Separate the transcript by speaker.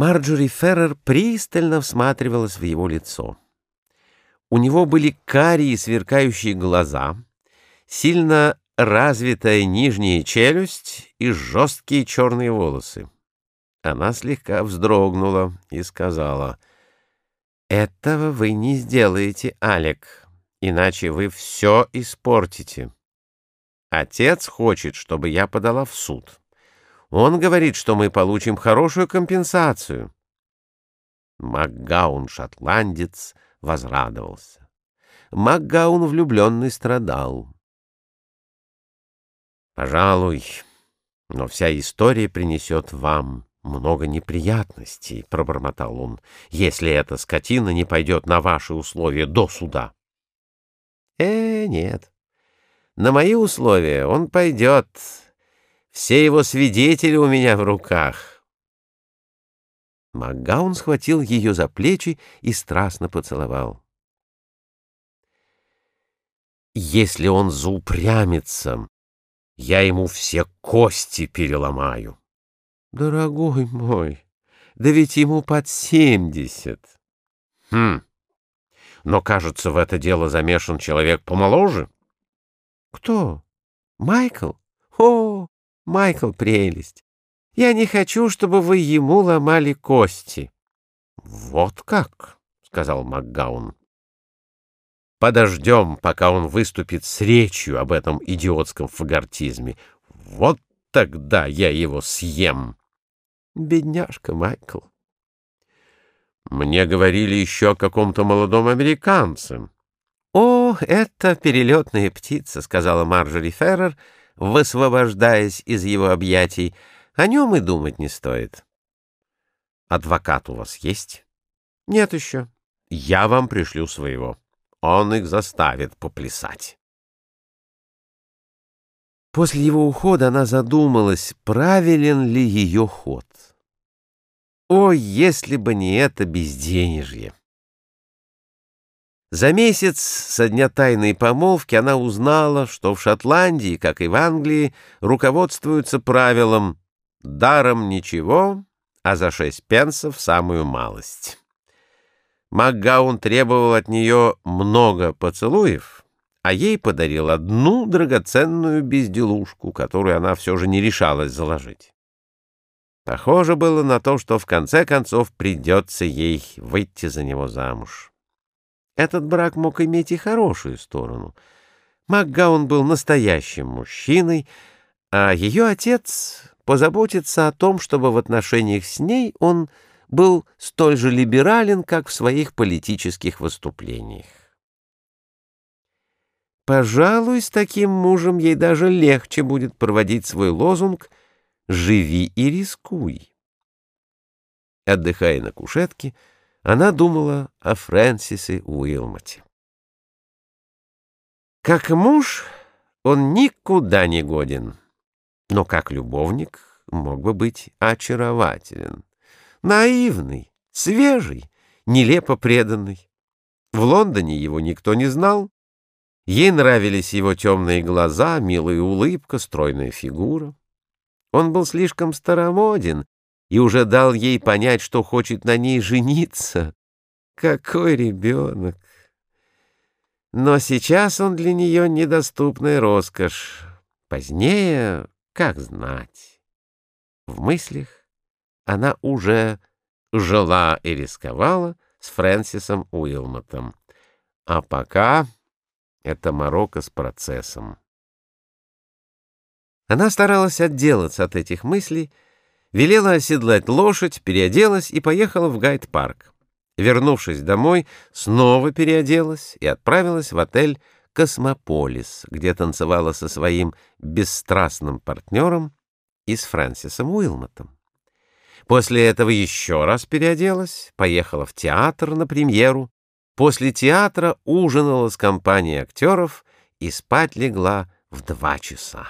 Speaker 1: Марджори Феррер пристально всматривалась в его лицо. У него были карие сверкающие глаза, сильно развитая нижняя челюсть и жесткие черные волосы. Она слегка вздрогнула и сказала, «Этого вы не сделаете, Алек, иначе вы все испортите. Отец хочет, чтобы я подала в суд. Он говорит, что мы получим хорошую компенсацию». Макгаун, шотландец, возрадовался. Макгаун влюбленный страдал. «Пожалуй, но вся история принесет вам много неприятностей», — пробормотал он, «если эта скотина не пойдет на ваши условия до суда». «Э, нет. На мои условия он пойдет. Все его свидетели у меня в руках». Макгаун схватил ее за плечи и страстно поцеловал. «Если он заупрямится, я ему все кости переломаю. Дорогой мой, да ведь ему под семьдесят. Хм, но, кажется, в это дело замешан человек помоложе. Кто? Майкл? О, Майкл, прелесть. Я не хочу, чтобы вы ему ломали кости. Вот как, — сказал Макгаун. Подождем, пока он выступит с речью об этом идиотском фагортизме. Вот тогда я его съем. Бедняжка Майкл. Мне говорили еще о каком-то молодом американце. — О, это перелетная птица, — сказала Марджори Феррер, высвобождаясь из его объятий. — О нем и думать не стоит. — Адвокат у вас есть? — Нет еще. Я вам пришлю своего он их заставит поплясать. После его ухода она задумалась, правилен ли ее ход. О, если бы не это безденежье! За месяц со дня тайной помолвки она узнала, что в Шотландии, как и в Англии, руководствуются правилом «даром ничего, а за шесть пенсов самую малость». Макгаун требовал от нее много поцелуев, а ей подарил одну драгоценную безделушку, которую она все же не решалась заложить. Похоже было на то, что в конце концов придется ей выйти за него замуж. Этот брак мог иметь и хорошую сторону. Макгаун был настоящим мужчиной, а ее отец позаботится о том, чтобы в отношениях с ней он был столь же либерален, как в своих политических выступлениях. Пожалуй, с таким мужем ей даже легче будет проводить свой лозунг «Живи и рискуй». Отдыхая на кушетке, она думала о Фрэнсисе Уилмоте. Как муж он никуда не годен, но как любовник мог бы быть очарователен наивный, свежий, нелепо преданный. В Лондоне его никто не знал. Ей нравились его темные глаза, милая улыбка, стройная фигура. Он был слишком старомоден и уже дал ей понять, что хочет на ней жениться. Какой ребенок! Но сейчас он для нее недоступная роскошь. Позднее, как знать. В мыслях она уже жила и рисковала с Фрэнсисом Уилмотом. А пока это Марокко с процессом. Она старалась отделаться от этих мыслей, велела оседлать лошадь, переоделась и поехала в Гайд-парк. Вернувшись домой, снова переоделась и отправилась в отель «Космополис», где танцевала со своим бесстрастным партнером и с Фрэнсисом Уилмотом. После этого еще раз переоделась, поехала в театр на премьеру. После театра ужинала с компанией актеров и спать легла в два часа.